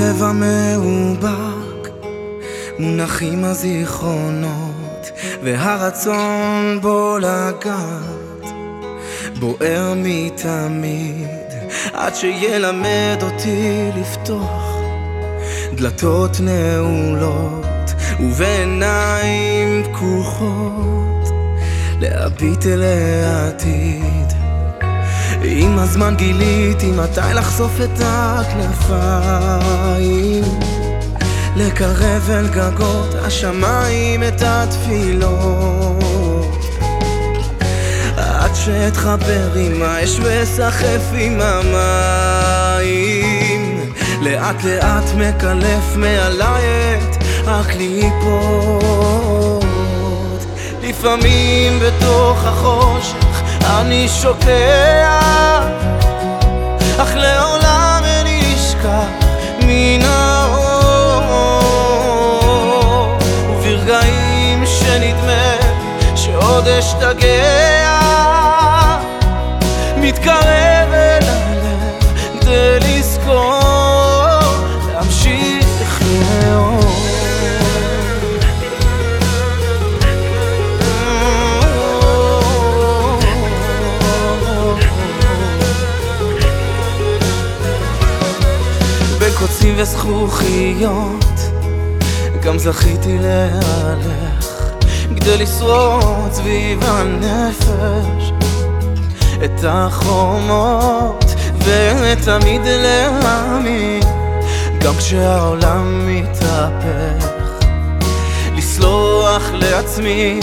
מחובק, מונחים הזיכרונות, והרצון בו לגעת, בוער מתמיד, עד שילמד אותי לפתוח דלתות נעולות, ובעיניים פקוחות, להביט אל העתיד. עם הזמן גיליתי מתי לחשוף את הכנפיים. לקרב אל גגות השמיים את התפילות. עד שאתחבר עם האש ואסחף עם המים. לאט לאט מקלף מעלי את הקליפות. לפעמים בתוך החושך אני שוקע, אך לעולם איני אשכח מן האור. וברגעים שנדמה שעוד אשתגע, מתקרב אל הלב כדי לזכור קוצים וזכוכיות. גם זכיתי להלך כדי לשרוד סביב הנפש. את החומות ותמיד להאמין גם כשהעולם מתהפך לסלוח לעצמי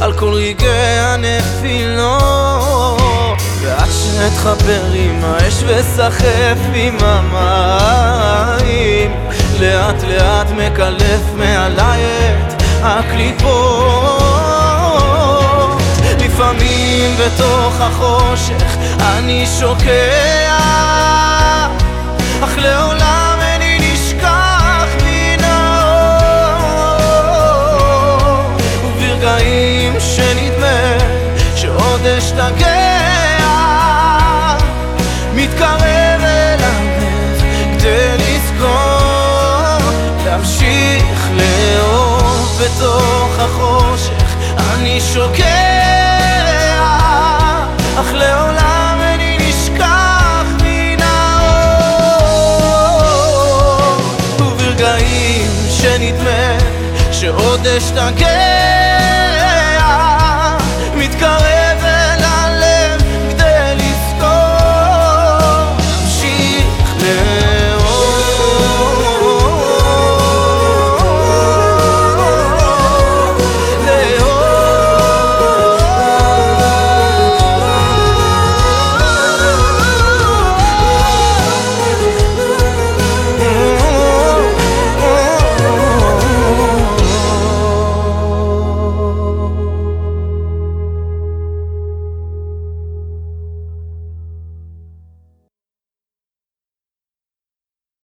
על כל רגעי הנפילות. ועד שאתחבר עם האש וסחף עם המים לאט לאט מקלף מעלי את הקליפות. לפעמים בתוך החושך אני שוקע בתוך החושך אני שוקע, אך לעולם איני נשכח מן האור. וברגעים שנדמה שעוד אשתגע, מתקרב